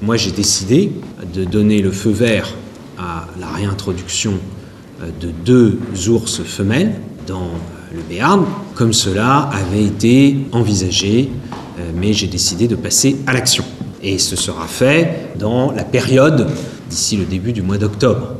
Moi, j'ai décidé de donner le feu vert à la réintroduction euh, de deux ours femelles dans euh, le Béarn, comme cela avait été envisagé, euh, mais j'ai décidé de passer à l'action. Et ce sera fait dans la période d'ici le début du mois d'octobre.